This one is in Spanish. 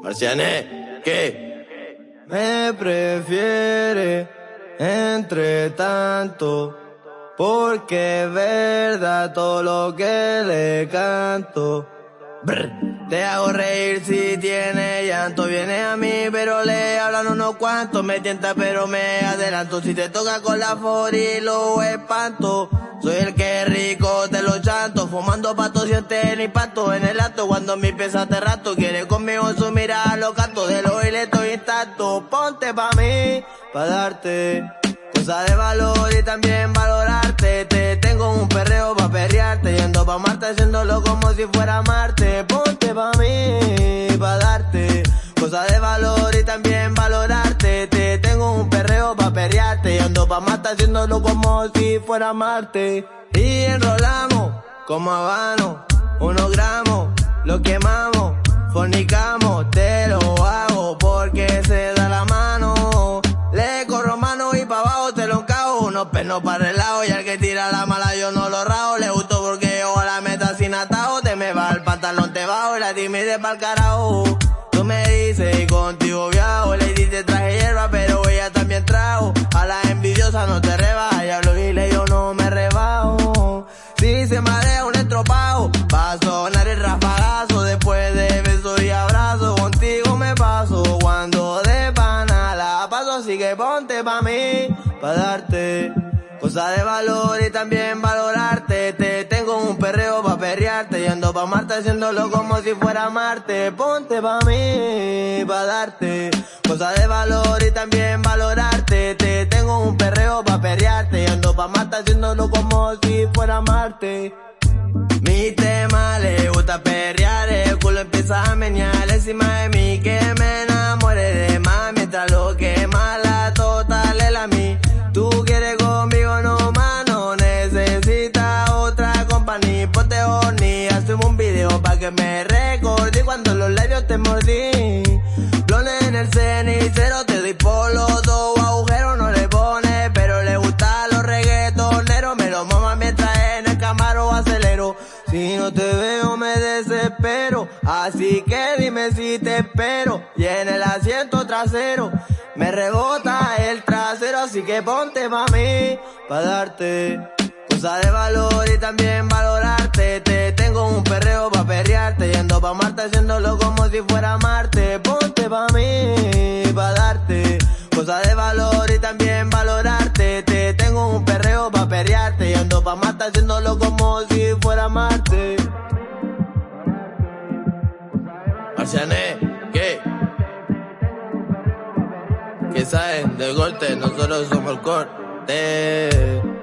Marciané, ¿qué? Me prefiere entre tanto, porque es verdad todo lo que le canto. Te hago reír si tiene llanto, viene a mí pero le hablan unos cuantos, me tienta pero me adelanto, si te toca con la y lo espanto. Soy el que rico te lo chanto, fumando pato siente el impacto en el acto cuando mi pieza te rato, canto, de lo y le estoy intacto, ponte pa' mí, pa' darte cosa de valor y también valorarte, te tengo un perreo pa' perrearte, yendo pa' Marte haciéndolo como si fuera Marte, ponte pa' mí, pa' darte, cosa de valor y también valorarte, te tengo un perreo pa' perrearte, yendo pa' Marte haciéndolo como si fuera Marte, y enrolamos como habano, unos gramos, lo quemamos, fornicamos, te lo hago porque se da la mano, le corro mano y pa' abajo te lo encajo, unos pernos para el lado y al que tira la mala yo no lo rajo, le gustó porque yo a la meta sin atajo, te me va el pantalón te bajo y la timidez pa'l carajo, tú me dices y contigo viajo, le te traje hierba pero ella también trajo, a la envidiosa no te rebaja, y hablo y yo no me rebajo, si se marea un estropajo, va así que ponte pa' mí, pa' darte, cosa de valor y también valorarte, te tengo un perreo pa' perrearte, yendo pa' Marte haciéndolo como si fuera Marte, ponte pa' mí, pa' darte, cosa de valor y también valorarte, te tengo un perreo pa' perrearte, yendo pa' Marte haciéndolo como si fuera Marte. Mi tema le gusta perrear, el culo empieza a menear encima de mí, cuando los labios te mordí. Blones en el cenicero, te doy por los dos agujeros, no le pone, pero le gustan los reggaetoneros, me lo mama mientras en el camaro acelero. Si no te veo me desespero, así que dime si te espero. Y en el asiento trasero me rebota el trasero, así que ponte pa' mí, pa' darte cosa de valor y también valorarte. Haciéndolo como si fuera Marte. Ponte pa' mí, pa' darte cosa de valor y también valorarte. Te tengo un perreo pa' perrearte, yendo pa' Marte haciéndolo como si fuera Marte. Marciané, ¿qué? ¿Qué saben del corte? Nosotros somos el corte.